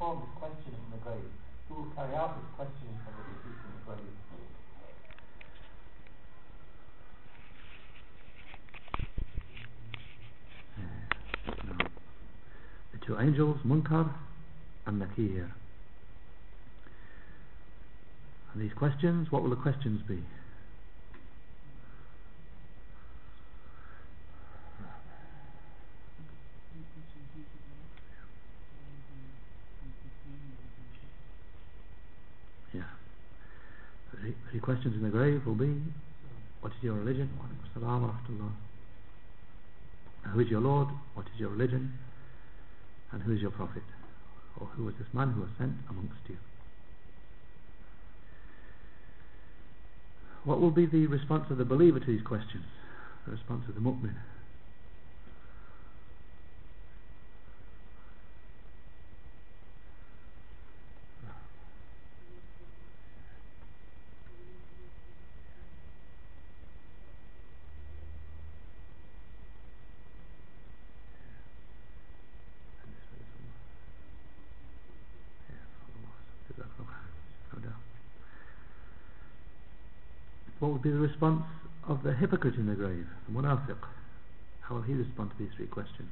perform the grave? Who will carry out the deceased in the grave? Two angels, Munkar and Nakir. And these questions, what will the questions be? Yeah. The three will be What is your religion? Who is your Lord? What is your religion? And who is your Prophet? Or who is this man who was sent amongst you? What will be the response of the believer to these questions? The response of the mu'min? What would be the response of the hypocrite in the grave, the munafiq? How will he respond to these three questions?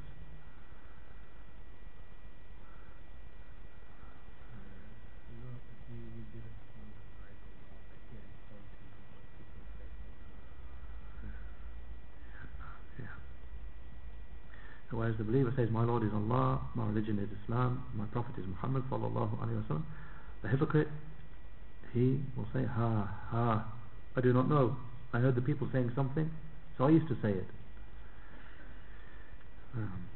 Whereas the believer says, My Lord is Allah, my religion is Islam, my Prophet is Muhammad sallallahu alayhi wa the hypocrite, he will say, Ha, ha, I do not know. I heard the people saying something, so I used to say it. Um,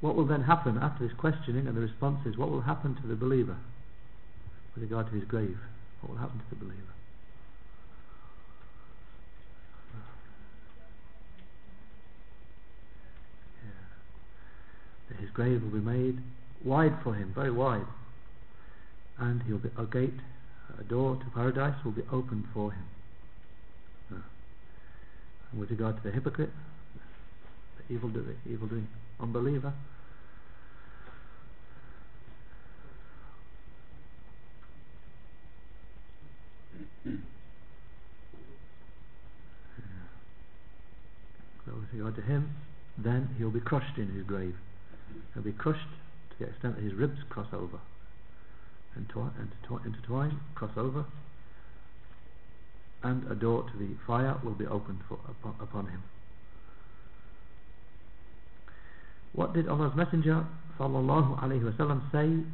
what will then happen after this questioning and the responses? What will happen to the believer with regard to his grave? What will happen to the believer? His grave will be made wide for him, very wide, and he'll be a gate a door to paradise will be opened for him. And with regard to the hypocrite, the evil doing, evil doing unbeliever, with regard to him, then he'll be crushed in his grave. He'll be crushed to the extent that his ribs cross over intertwine, cross over, and a door to the fire will be opened for, upon, upon him. What did Allah's Messenger sallallahu alaihi wasallam say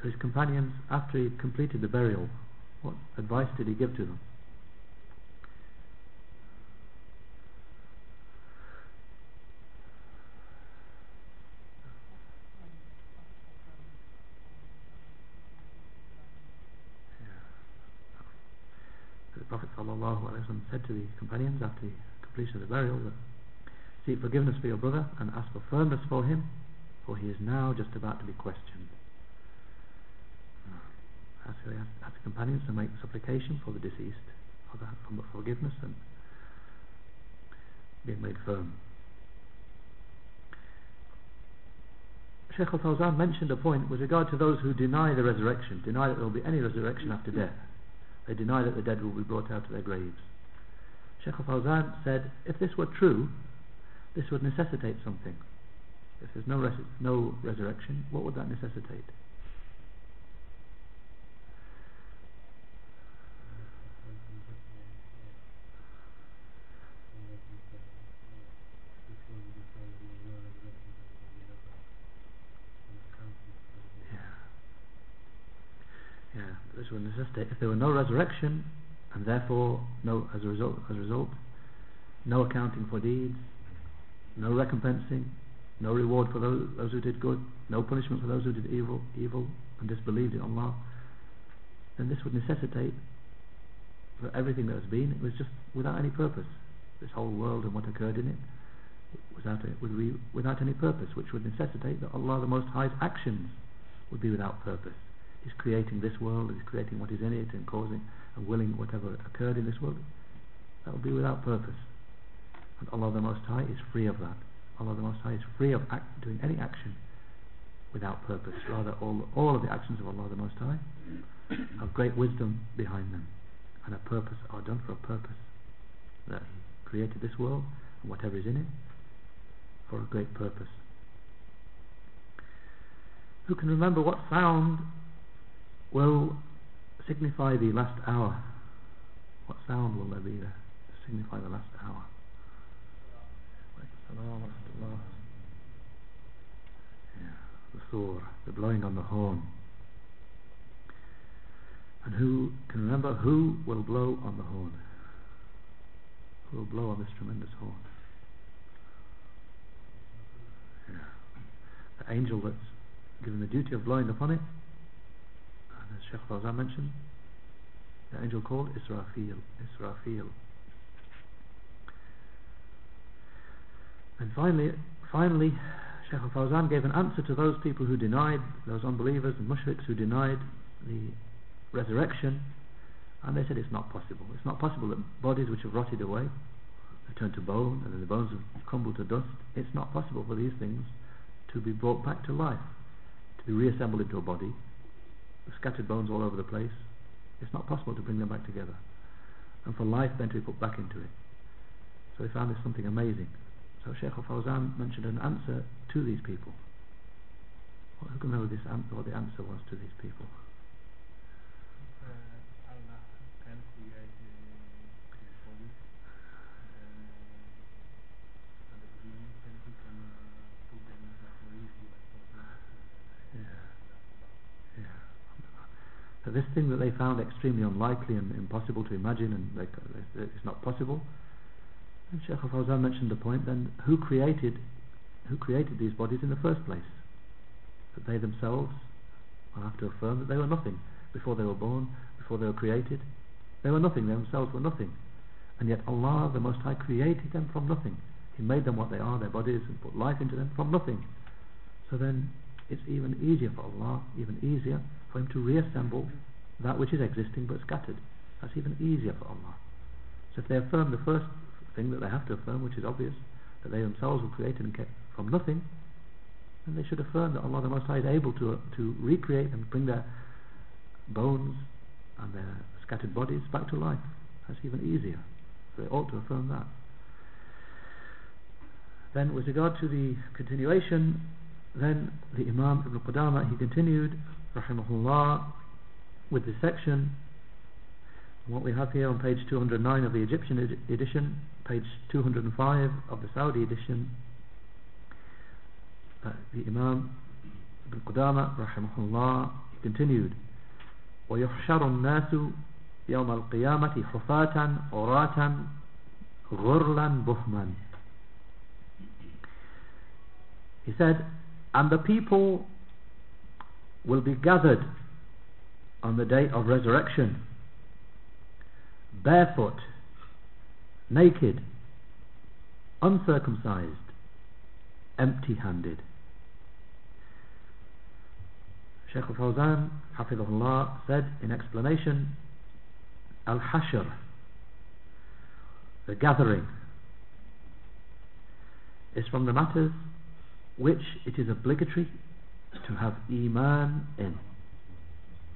to his companions after he completed the burial? What advice did he give to them? Said to the companions after the completion of the burial that seek forgiveness for your brother and ask for firmness for him for he is now just about to be questioned. Uh, ask, ask the companions to make supplication for the deceased for, the, for forgiveness and being made firm. Sheikh Al-Fawzan mentioned a point with regard to those who deny the resurrection deny that there will be any resurrection after death they deny that the dead will be brought out of their graves Sheikh Al Fawzan said, if this were true, this would necessitate something. If there's no, res no resurrection, what would that necessitate? If there were no resurrection, and therefore no as a result as a result no accounting for deeds no recompensing no reward for those, those who did good no punishment for those who did evil evil and disbelieved in Allah then this would necessitate for everything that has been it was just without any purpose. This whole world and what occurred in it without, it, would be without any purpose which would necessitate that Allah the Most High's actions would be without purpose He's creating this world is creating what is in it and causing and willing whatever occurred in this world that will be without purpose and Allah the Most High is free of that Allah the Most High is free of doing any action without purpose. Rather, all, all of the actions of Allah the Most High have great wisdom behind them and a purpose are done for a purpose that He created this world and whatever is in it for a great purpose. Who can remember what sound will signify the last hour? What sound will there be there to signify the last hour? Yeah, the last. The blowing on the horn. And who can remember who will blow on the horn? Who will blow on this tremendous horn? Yeah. The angel that's given the duty of blowing upon it, as Sheikh Fawzan mentioned, the angel called Israfil. Israfil. And finally, finally, Sheikh Fawzan gave an answer to those people who denied, those unbelievers and mushriks who denied the resurrection, and they said it's not possible. It's not possible that bodies which have rotted away, have turned to bone, and then the bones have crumbled to dust. It's not possible for these things to be brought back to life, to be reassembled into a body. Scattered bones all over the place. It's not possible to bring them back together, and for life then to be put back into it. So they found this something amazing. So Sheikh Al-Fawzan mentioned an answer to these people. Who can know this what the answer was to these people? This thing that they found extremely unlikely and impossible to imagine and they, it's not possible. And Sheikh Al-Fawzan mentioned the point then who created who created these bodies in the first place? That they themselves will have to affirm that they were nothing before they were born, before they were created. They were nothing, they themselves were nothing. And yet Allah the Most High created them from nothing. He made them what they are, their bodies, and put life into them from nothing. So then it's even easier for Allah, even easier for him to reassemble that which is existing but scattered. That's even easier for Allah. So if they affirm the first thing that they have to affirm, which is obvious, that they themselves were created and kept from nothing, then they should affirm that Allah the Most High is able to, to recreate and bring their bones and their scattered bodies back to life. That's even easier. So they ought to affirm that. Then with regard to the continuation, then the Imam Ibn Qudama, he continued rahimahullah with this section what we have here on page 209 of the Egyptian ed edition page 205 of the Saudi edition uh, the Imam Ibn Qudama rahimahullah continued ويحشر الناس يوم القيامة حفاة عراة غرلا بهما he said and the people will be gathered on the day of resurrection. Barefoot naked uncircumcised empty handed Shaykh al-Fawzan Hafidhullah said in explanation Al-Hashr the gathering is from the matters which it is obligatory to have Iman in.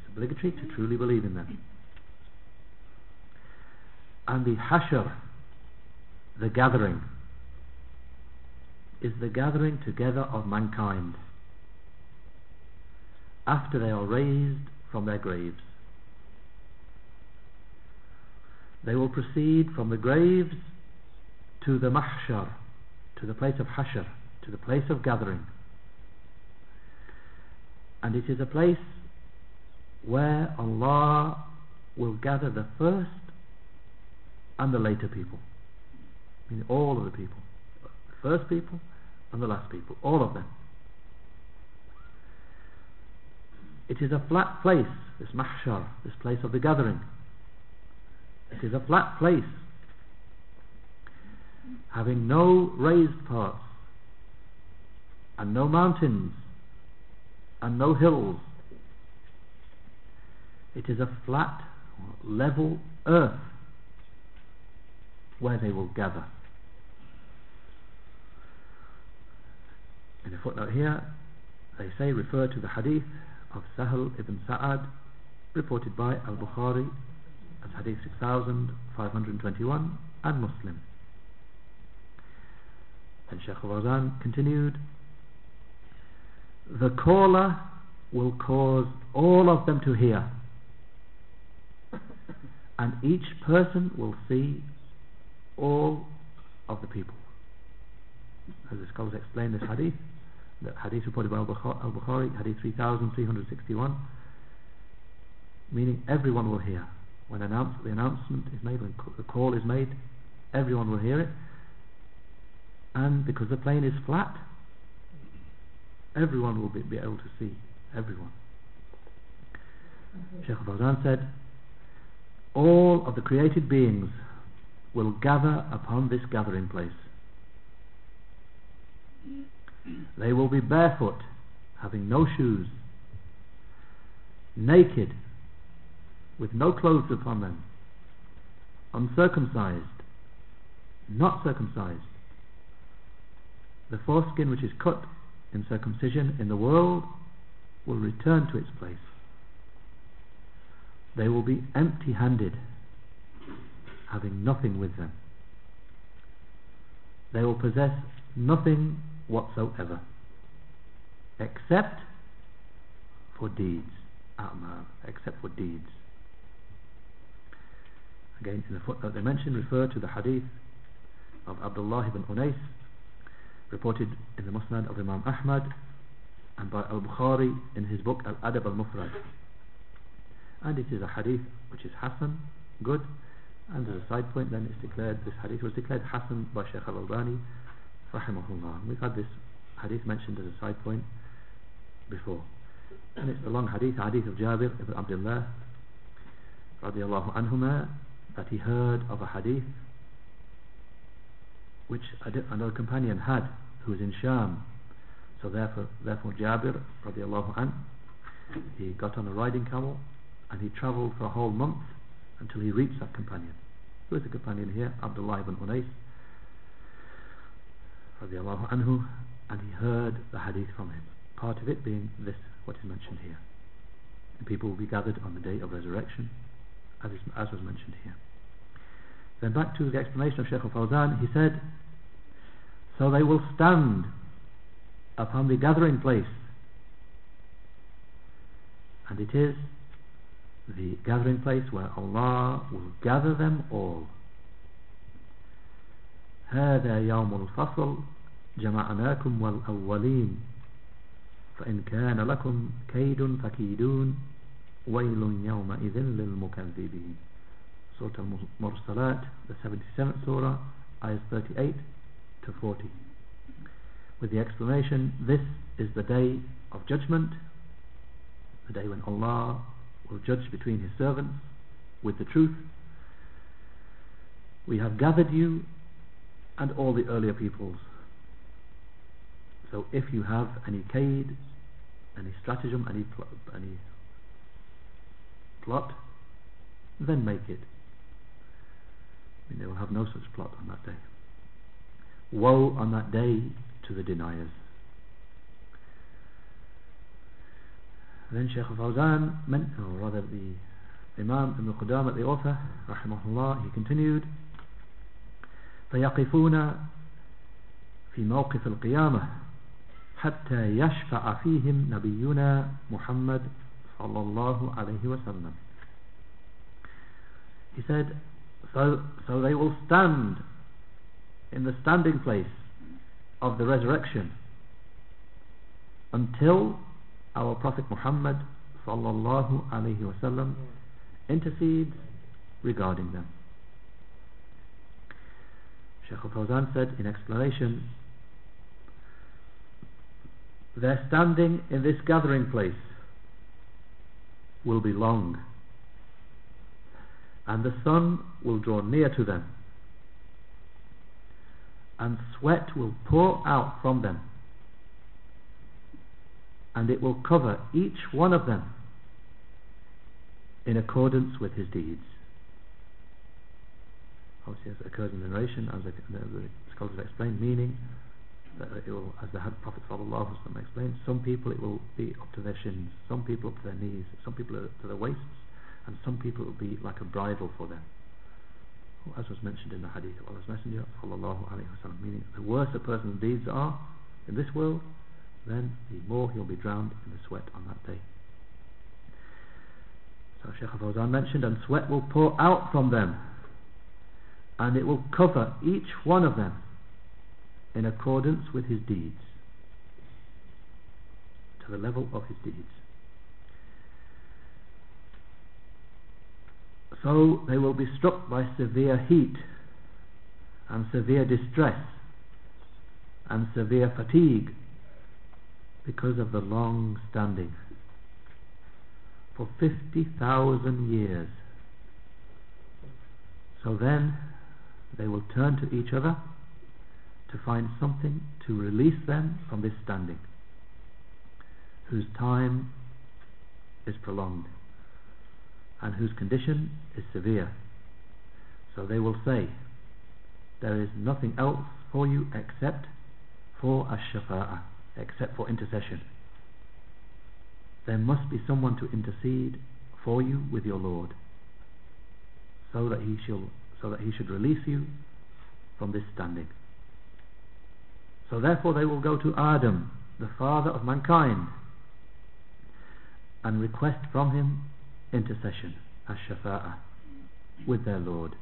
It's obligatory to truly believe in them. And the Hashr, the gathering, is the gathering together of mankind after they are raised from their graves. They will proceed from the graves to the mahshar, to the place of hashr, to the place of gathering and it is a place where Allah will gather the first and the later people. I mean all of the people. The first people and the last people. All of them. It is a flat place this mahshar this place of the gathering. It is a flat place having no raised parts and no mountains and no hills. It is a flat, level earth where they will gather. In a footnote here, they say refer to the hadith of Sahel ibn Sa'ad reported by Al-Bukhari as hadith 6521 and Muslim. And Shaykh Fawzan continued, the caller will cause all of them to hear and each person will see all of the people. As the scholars explain this hadith, the hadith reported by Al-Bukhari, hadith 3361, meaning everyone will hear. When announce, the announcement is made, when the call is made, everyone will hear it. And because the plane is flat, everyone will be, be able to see. Everyone. Sheikh Fawzan said, all of the created beings will gather upon this gathering place. They will be barefoot, having no shoes, naked, with no clothes upon them, uncircumcised, not circumcised. The foreskin which is cut in circumcision in the world will return to its place. They will be empty handed, having nothing with them. They will possess nothing whatsoever, except for deeds. except for deeds. Again, in the footnote they mentioned, refer to the hadith of Abdullah ibn Unais, reported in the Musnad of Imam Ahmad, and by Al-Bukhari in his book Al-Adab Al-Mufrad. And it is a hadith which is Hassan, good. And as a side point then it's declared this hadith was declared Hassan by Shaykh al-Albani rahimahullah. We've had this hadith mentioned as a side point before. And it's the long hadith hadith of Jabir ibn Abdullah radiallahu anhuma that he heard of a hadith which another companion had who was in Sham so therefore therefore Jabir radiallahu anh he got on a riding camel and he travelled for a whole month until he reached that companion. Who is the companion here? Abdullah ibn Unais radiallahu anhu and he heard the hadith from him. Part of it being this, what is mentioned here. The people will be gathered on the day of resurrection as, is, as was mentioned here. Then back to the explanation of Shaykh al-Fawzan, he said, So they will stand upon the gathering place and it is the gathering place where Allah will gather them all هذا يوم الفصل جمعناكم والأولين فإن كان لكم كيد فكيدون ويل يومئذ للمكذبين Surah Al-Mursalat, the 77th Surah, ayahs 38 to 40. With the explanation, this is the day of judgment, the day when Allah will judge between his servants with the truth. We have gathered you and all the earlier peoples. So if you have any kaid, any stratagem, any, pl any plot, then make it I mean, they will have no such plot on that day. Woe on that day to the deniers. then Shaykh Fawzan meant, or rather the Imam Ibn Qudam the author rahimahullah he continued فيقفون في موقف القيامة حتى يشفع فيهم نبينا محمد صلى الله عليه وسلم he said so, so they will stand in the standing place of the resurrection until our Prophet Muhammad sallallahu alayhi wasallam intercedes regarding them. Sheikh al-Fawzan said in explanation their standing in this gathering place will be long and the sun will draw near to them and sweat will pour out from them and it will cover each one of them in accordance with his deeds. Obviously, as occurs in the narration, as the, the scholars have explained, meaning that it will, as the Prophet explained, some people it will be up to their shins, some people up to their knees, some people up to their waists, and some people it will be like a bridle for them. As was mentioned in the hadith of Allah's Messenger wasallam, meaning the worse a person's deeds are in this world, then the more he'll be drowned in the sweat on that day. So Shaykh Fawzan mentioned, and sweat will pour out from them, and it will cover each one of them in accordance with his deeds, to the level of his deeds. So they will be struck by severe heat and severe distress and severe fatigue because of the long standing for 50,000 years. So then they will turn to each other to find something to release them from this standing, whose time is prolonged and whose condition is severe. So they will say, There is nothing else for you except for ash-shafa'ah, except for intercession. There must be someone to intercede for you with your Lord, so that he shall so that he should release you from this standing. So therefore they will go to Adam, the father of mankind, and request from him intercession, ash-shafa'ah, with their Lord.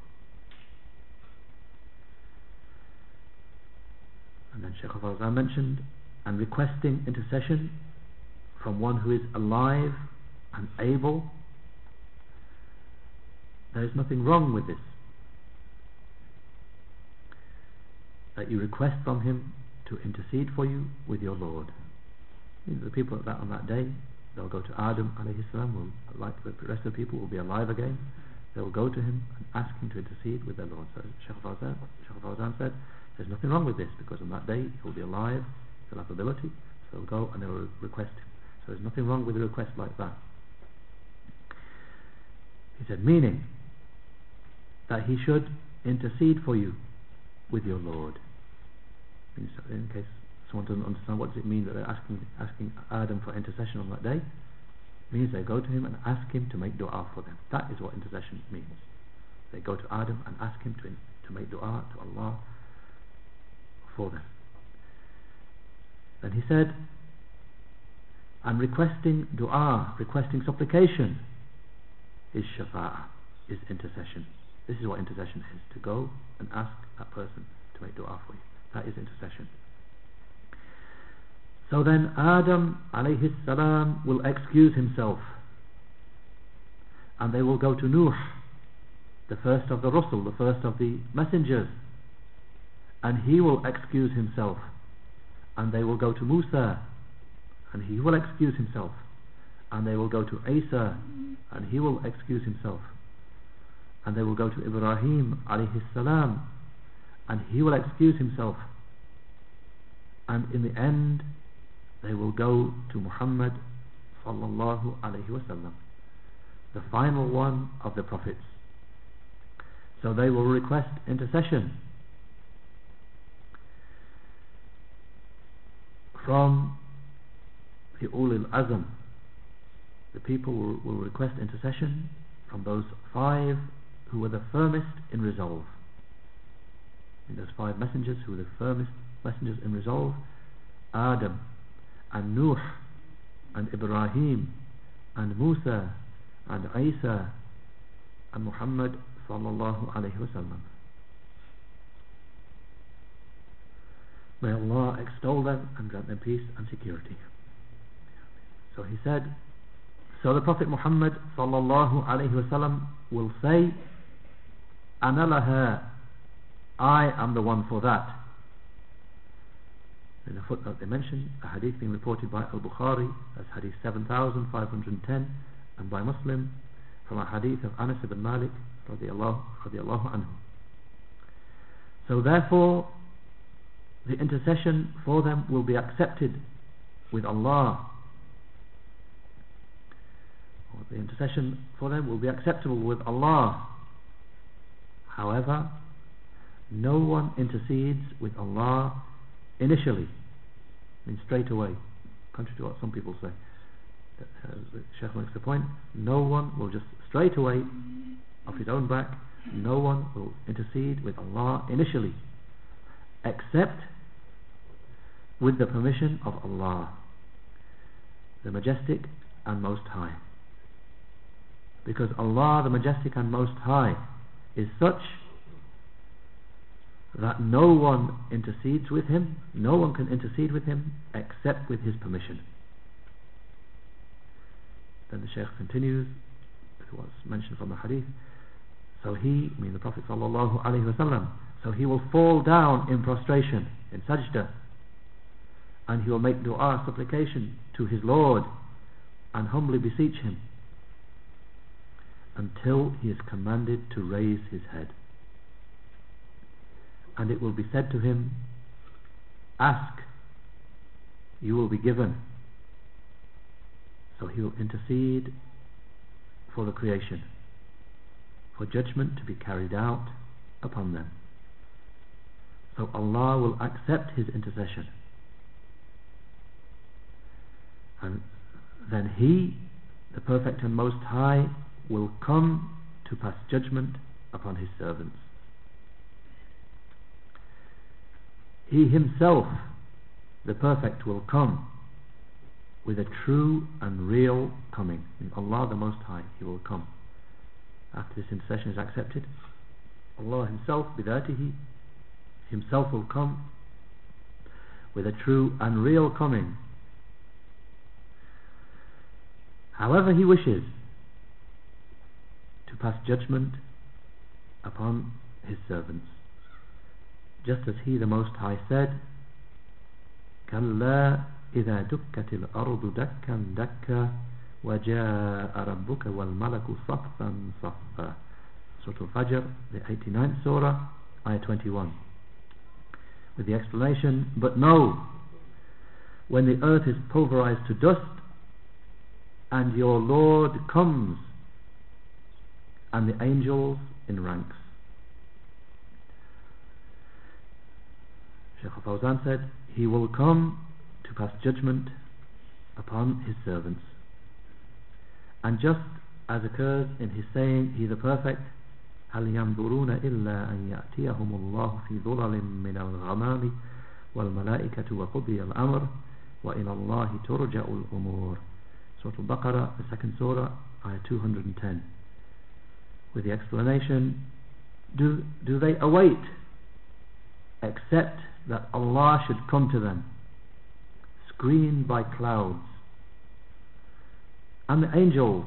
And then Shaykh Fawzan mentioned, and requesting intercession from one who is alive and able. There is nothing wrong with this. That you request from him to intercede for you with your Lord. You know, the people that on that day, they'll go to Adam alayhi salam, like the rest of the people, will be alive again. They will go to him and ask him to intercede with their Lord. So Shaykh Fawzan said, there's nothing wrong with this because on that day he'll be alive, he'll have ability, so they'll go and they'll request him. So there's nothing wrong with a request like that. He said, meaning that he should intercede for you with your Lord. In case someone doesn't understand what does it mean that they're asking asking Adam for intercession on that day, it means they go to him and ask him to make dua for them. That is what intercession means. They go to Adam and ask him to to make dua to Allah for them. Then he said, and requesting dua, requesting supplication is shafa'ah, is intercession. This is what intercession is, to go and ask that person to make dua for you. That is intercession. So then Adam alayhi salam will excuse himself. And they will go to Nuh, the first of the Rusul, the first of the messengers. And he will excuse himself. And they will go to Musa and he will excuse himself. And they will go to Isa and he will excuse himself. And they will go to Ibrahim alayhi salam and he will excuse himself. And in the end they will go to Muhammad sallallahu alayhi wasallam the final one of the prophets. So they will request intercession from the ulil azm the people will, will request intercession from those five who were the firmest in resolve. In those five messengers who were the firmest messengers in resolve Adam and Nuh and Ibrahim and Musa and Isa and Muhammad sallallahu alayhi wasallam May Allah extol them and grant them peace and security. So he said, so the Prophet Muhammad sallallahu alayhi wasallam will say, Ana laha, I am the one for that. In a footnote they mention a hadith being reported by Al-Bukhari as hadith 7510 and by Muslim from a hadith of Anas ibn Malik radiallahu anhu. So therefore the intercession for them will be accepted with Allah or the intercession for them will be acceptable with Allah however no one intercedes with Allah initially, I mean straight away, contrary to what some people say. Uh, the Sheikh makes the point, no one will just straight away, off his own back, no one will intercede with Allah initially, except with the permission of Allah, the Majestic and Most High. Because Allah, the Majestic and Most High, is such that no one intercedes with him, no one can intercede with him except with his permission. Then the Shaykh continues, it was mentioned from the hadith, so he, I mean the Prophet sallallahu alaihi wasallam, so he will fall down in prostration, in sajda, and he will make dua, supplication to his Lord, and humbly beseech him, until he is commanded to raise his head and it will be said to him, Ask, you will be given. So he will intercede for the creation, for judgment to be carried out upon them. So Allah will accept his intercession. And then He, the Perfect and Most High, will come to pass judgment upon His servants. He himself, the perfect, will come with a true and real coming. In Allah the Most High, He will come. After this intercession is accepted, Allah Himself, bidatihi, Himself will come with a true and real coming. However He wishes to pass judgment upon His servants just as he the Most High said كلا إذا دكت الأرض دكا دكا وجاء ربك والملك صفا صفا Surah Al-Fajr, the 89th Surah, Ayah 21 with the explanation but no when the earth is pulverized to dust and your Lord comes and the angels in ranks Shaykh Fawzan said, He will come to pass judgment upon His servants. And just as occurs in His saying, He the Perfect, هل ينظرون إلا أن يأتيهم الله في ظلل من الغمام والملائكة وقضي الأمر وإلى الله ترجع الأمور Surah Al-Baqarah, the second surah, ayah 210 with the explanation do, do they await except that Allah should come to them screened by clouds. And the angels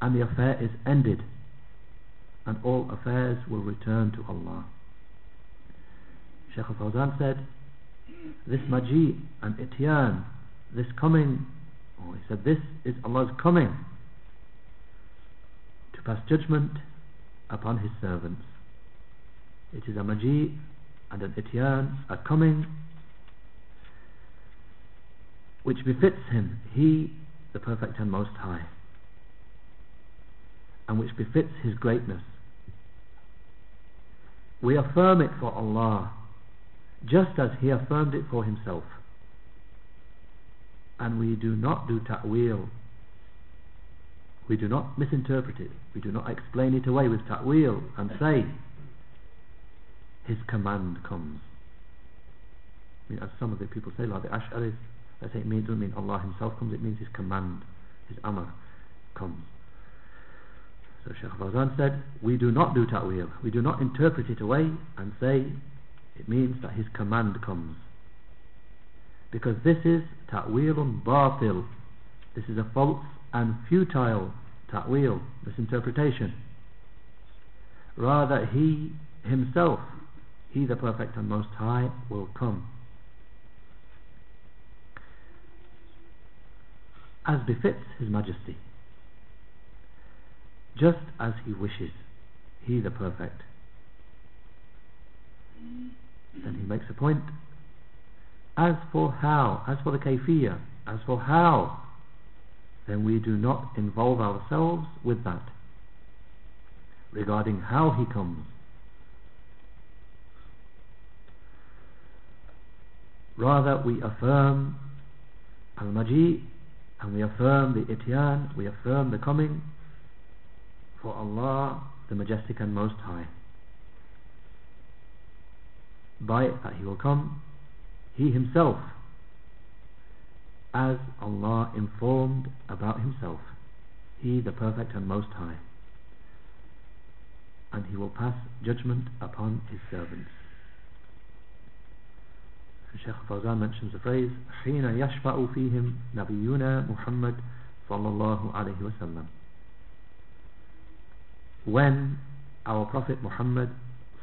and the affair is ended and all affairs will return to Allah. Shaykh al-Fawzan said this maji and ityan this coming he said this is Allah's coming to pass judgment upon his servants. It is a maji and an ityan, a coming which befits him, he the perfect and most high, and which befits his greatness. We affirm it for Allah, just as he affirmed it for himself. And we do not do ta'wil. We do not misinterpret it. We do not explain it away with ta'wil and say his command comes. I mean, as some of the people say, like the Ash'aris, they say it means, doesn't mean Allah himself comes, it means his command, his amr comes. So Shaykh Fawzan said, we do not do ta'wil, we do not interpret it away and say it means that his command comes. Because this is ta'wilun batil, this is a false and futile ta'wil, misinterpretation. Rather, he himself he the perfect and most high will come. As befits his majesty. Just as he wishes he the perfect. Then he makes a point. As for how as for the kayfiyah as for how then we do not involve ourselves with that. Regarding how he comes Rather, we affirm Al-Maji and we affirm the Ityan, we affirm the coming for Allah, the Majestic and Most High. By it that He will come, He Himself, as Allah informed about Himself, He the Perfect and Most High, and He will pass judgment upon His servants. Sheikh Fawzan mentions the phrase حين يشفع فيهم نبينا محمد صلى الله عليه وسلم when our Prophet Muhammad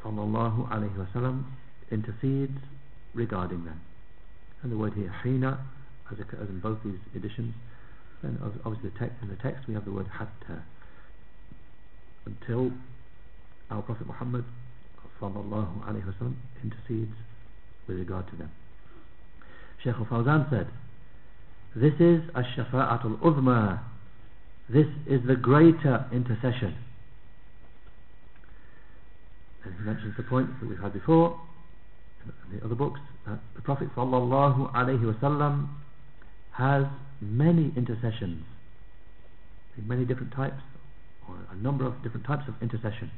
صلى الله عليه وسلم intercedes regarding them and the word here حين as, as in both these editions then obviously the text, in the text we have the word hatta until our Prophet Muhammad صلى الله عليه وسلم intercedes with regard to them Shaykh al-Fawzan said this is ash-shafa'at al-uzma this is the greater intercession. And he mentions the points that we've had before in the other books that the Prophet sallallahu alaihi wasallam has many intercessions in many different types or a number of different types of intercession.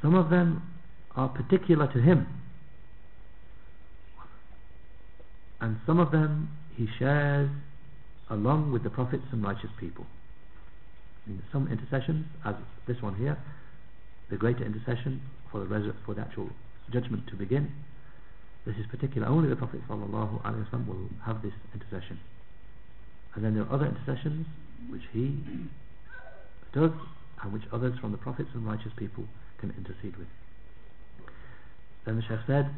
Some of them are particular to him and some of them he shares along with the prophets and righteous people. In some intercessions as this one here the greater intercession for the for the actual judgment to begin this is particular. Only the prophet wasallam will have this intercession. And then there are other intercessions which he does and which others from the prophets and righteous people can intercede with. Then the Sheikh said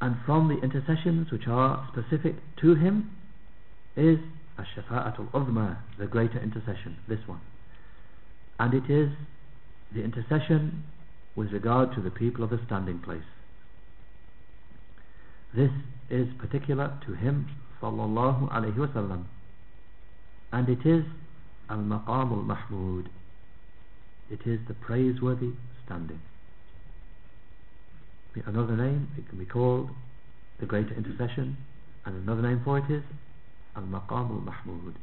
and from the intercessions which are specific to him is ash-shafa'atul the greater intercession this one. And it is the intercession with regard to the people of the standing place. This is particular to him sallallahu alayhi wasallam and it is al-maqam al-mahmud it is the praiseworthy standing another name it can be called the greater intercession and another name for it is al-maqam al-mahmud.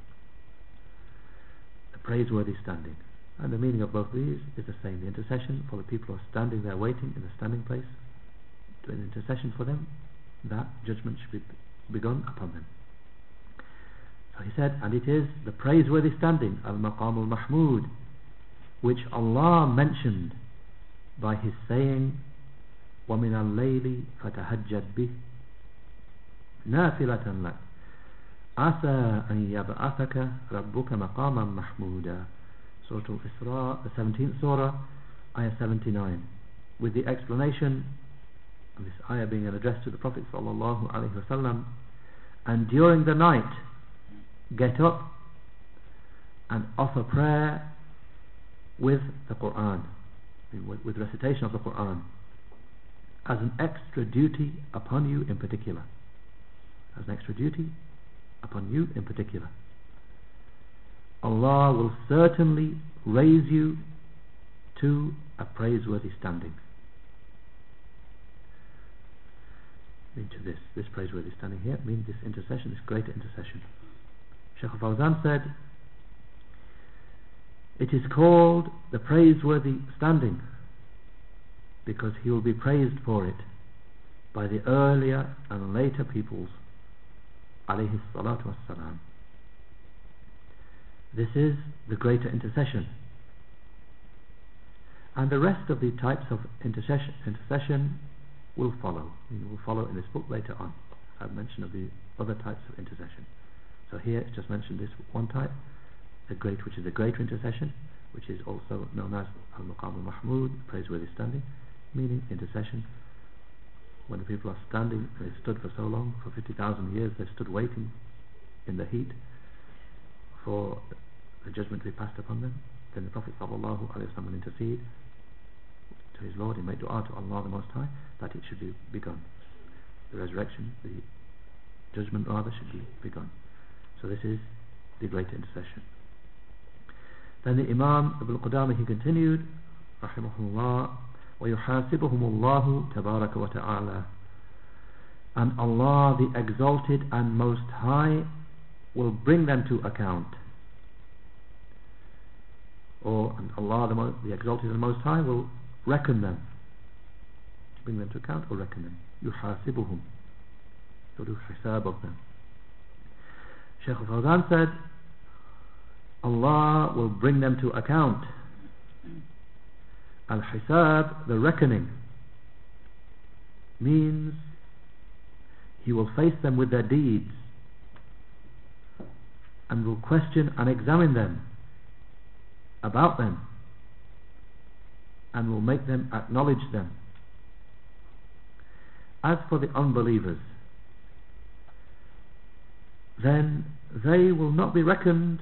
The praiseworthy standing. And the meaning of both these is the same. The intercession for the people who are standing there waiting in the standing place. Doing an intercession for them that judgment should be begun upon them. So he said and it is the praiseworthy standing al-maqam al-mahmud which Allah mentioned by his saying ومن الليل فتهجد به نافلة لك عسى أن يبعثك ربك مقاما محمودا Surah Al-Isra, the 17th Surah, Ayah 79 with the explanation of this ayah being an address to the Prophet sallallahu alaihi wasallam and during the night get up and offer prayer with the Quran with, with recitation of the Quran as an extra duty upon you in particular. As an extra duty upon you in particular. Allah will certainly raise you to a praiseworthy standing. Into this this praiseworthy standing here means this intercession this greater intercession. Shaykh Fawzan said it is called the praiseworthy standing because he will be praised for it by the earlier and later peoples alayhi salatu wassalam. This is the greater intercession. And the rest of the types of intercession, intercession will follow. We will follow in this book later on. I've mentioned of the other types of intercession. So here it's just mentioned this one type the great which is the greater intercession which is also known as al-maqam al-mahmud praiseworthy standing meaning intercession. When the people are standing, they stood for so long, for 50,000 years, they stood waiting in the heat for the judgment to be passed upon them. Then the Prophet sallallahu alaihi wasallam intercede to his Lord, in make dua to Allah the Most High that it should be begun. The resurrection, the judgment rather, should be begun. So this is the great intercession. Then the Imam Ibn Qudamah he continued, rahimahullah, ويحاسبهم الله تبارك وتعالى and Allah the exalted and most high will bring them to account or and Allah the, mo- the exalted and most high will reckon them bring them to account or reckon them يحاسبهم so do hisab of them Shaykh al-Fawzan said Allah will bring them to account al-hisab the reckoning means he will face them with their deeds and will question and examine them about them and will make them acknowledge them. As for the unbelievers then they will not be reckoned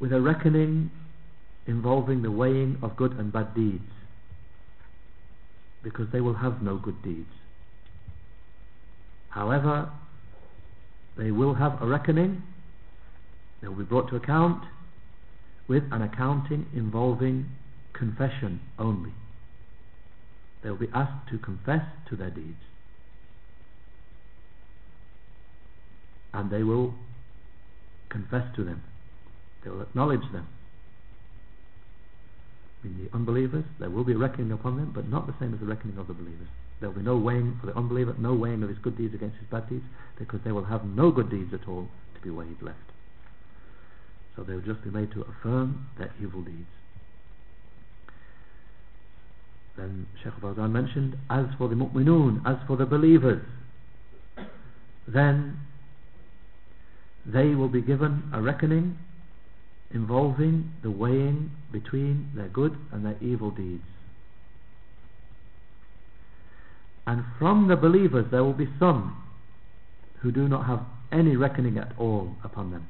with a reckoning involving the weighing of good and bad deeds because they will have no good deeds. However they will have a reckoning. They will be brought to account with an accounting involving confession only. They will be asked to confess to their deeds. And they will confess to them. They will acknowledge them the unbelievers. There will be a reckoning upon them but not the same as the reckoning of the believers. There will be no weighing for the unbeliever no weighing of his good deeds against his bad deeds because they will have no good deeds at all to be weighed left. So they will just be made to affirm their evil deeds. Then Sheikh Fawzan mentioned as for the mu'minun as for the believers then they will be given a reckoning involving the weighing between their good and their evil deeds. And from the believers there will be some who do not have any reckoning at all upon them.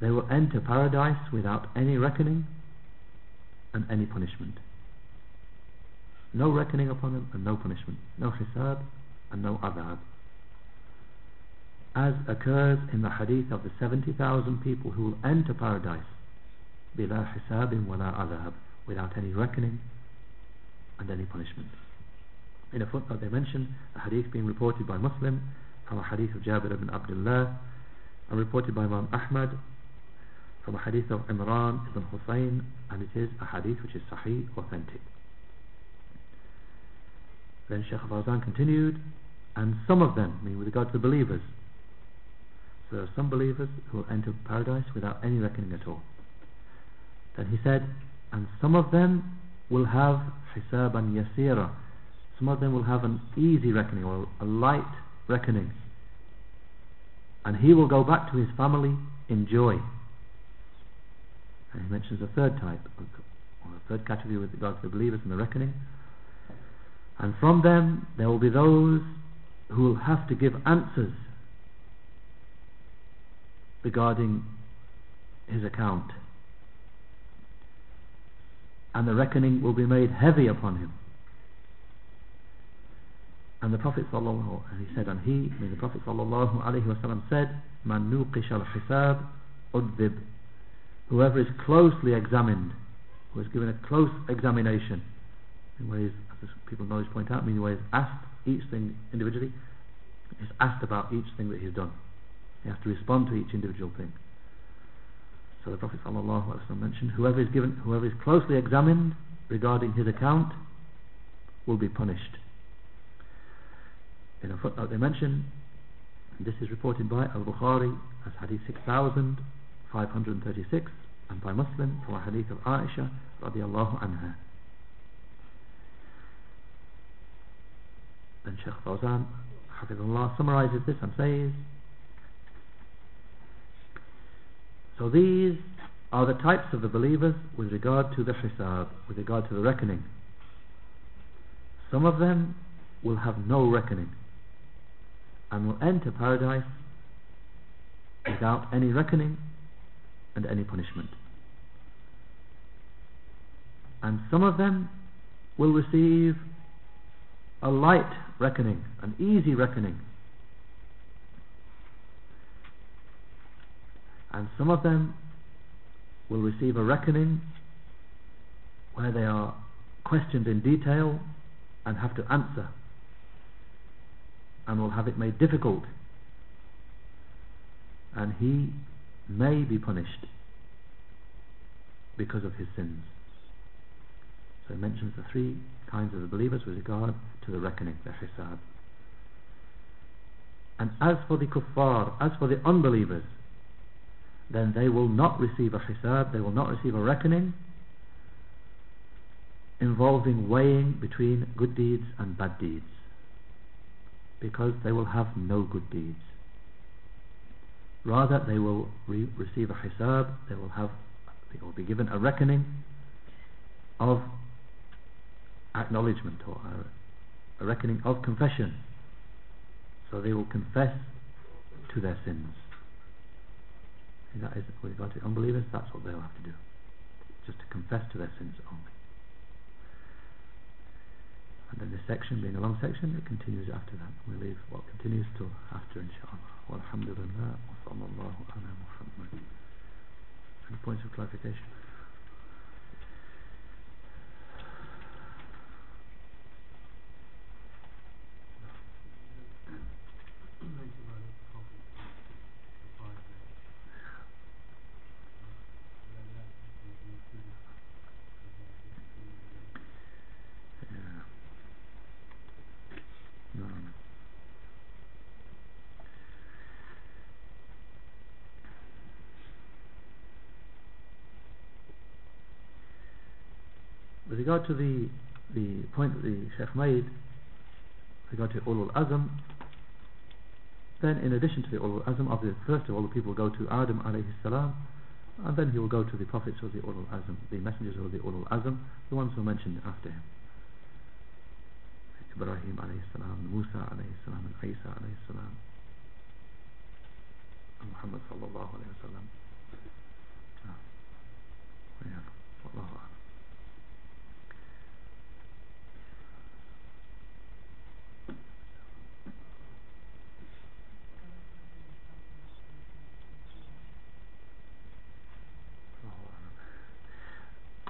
They will enter paradise without any reckoning and any punishment. No reckoning upon them and no punishment. No hisab and no adhab as occurs in the hadith of the 70,000 people who will enter paradise bila hisabin wala adhab without any reckoning and any punishment. In a footnote they mention a hadith being reported by Muslim from a hadith of Jabir ibn Abdullah and reported by Imam Ahmad from a hadith of Imran ibn Hussein and it is a hadith which is sahih authentic. Then Shaykh Fawzan continued and some of them, I mean with regard to the believers there are some believers who will enter paradise without any reckoning at all. Then he said and some of them will have hisaban yasira. Some of them will have an easy reckoning or a light reckoning. And he will go back to his family in joy. And he mentions a third type or a third category with regard to the believers and the reckoning. And from them there will be those who will have to give answers regarding his account. And the reckoning will be made heavy upon him. And the Prophet sallallahu he said and he mean the Prophet sallallahu said man nuqish al-hisab udhib whoever is closely examined who is given a close examination in ways as people knowledge point out meaning ways asked each thing individually is asked about each thing that he's done he has to respond to each individual thing. So the Prophet ﷺ mentioned whoever is given whoever is closely examined regarding his account will be punished. In a footnote they mention this is reported by Al-Bukhari as hadith 6536 and by Muslim from a hadith of Aisha radiallahu anha. Then Shaykh Fawzan Hafizullah summarizes this and says So these are the types of the believers with regard to the hisab, with regard to the reckoning. Some of them will have no reckoning and will enter paradise without any reckoning and any punishment. And some of them will receive a light reckoning, an easy reckoning and some of them will receive a reckoning where they are questioned in detail and have to answer and will have it made difficult. And he may be punished because of his sins. So he mentions the three kinds of the believers with regard to the reckoning, the hisab. And as for the kuffar as for the unbelievers then they will not receive a hisab they will not receive a reckoning involving weighing between good deeds and bad deeds because they will have no good deeds. Rather they will re receive a hisab they will have they will be given a reckoning of acknowledgement or a, a reckoning of confession. So they will confess to their sins and that is regard to unbelievers that's what they'll have to do. Just to confess to their sins only. And then this section being a long section it continues after that. We leave what continues till after inshallah. Walhamdulillah wa sallallahu ala muhammad. Any points of clarification with regard to the the point that the Sheikh made with regard to Ulul Azm then in addition to the Ulul Azm the first of all the people go to Adam alayhi salam and then he will go to the prophets of the Ulul Azm the messengers of the Ulul Azm the ones who are mentioned after him Ibrahim alayhi salam Musa alayhi salam and Isa alayhi salam and Muhammad sallallahu alayhi wa sallam ah. yeah. Wallahu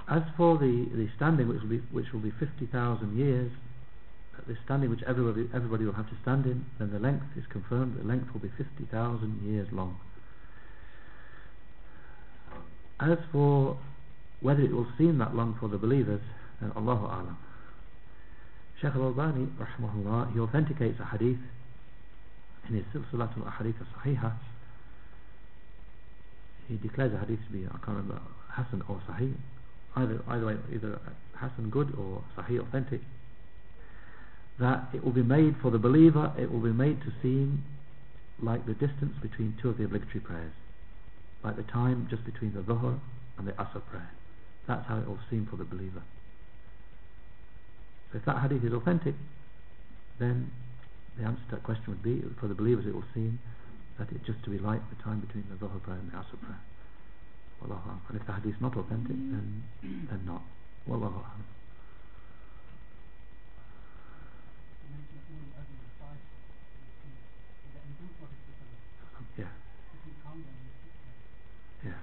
As for the, the standing, which will be which will be fifty thousand years, uh, the standing which everybody everybody will have to stand in, then the length is confirmed. The length will be fifty thousand years long. As for whether it will seem that long for the believers, then Allahu Alam. Shaykh al-Albani, rahmahullah, he authenticates a hadith in his Silsilatul Ahadith al-Sahihah. He declares a hadith to be, I can't remember, Hassan or Sahih, either either way, either Hassan good or Sahih authentic, that it will be made for the believer, it will be made to seem like the distance between two of the obligatory prayers, like the time just between the Dhuhr and the Asr prayer. That's how it will seem for the believer. So if that hadith is authentic, then the answer to that question would be, for the believers it will seem that it just to be like the time between the Dhuhr prayer and the Asr prayer. Wallahu a'lam. And if the hadith is not authentic, then then not. Wallahu a'lam. Yeah. Yeah.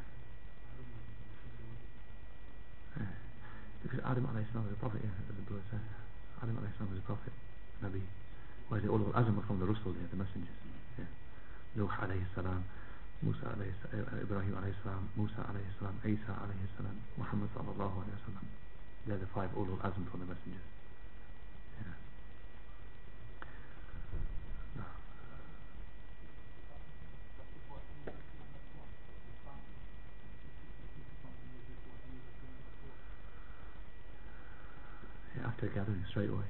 Because Adam alayhi salam was a prophet, yeah, as the brother said. Adam alayhi salam was a prophet, Nabi. Whereas the Ulul Azm from the Rusul, yeah, the messengers. Yeah. Nuh alayhi salam. Musa alayhi salam, eh, Ibrahim alayhi salam, Musa alayhi salam, Isa alayhi salam, Muhammad sallallahu alayhi wa sallam. They're the five ulul azm from the messengers. Yeah. Yeah, after gathering straight away.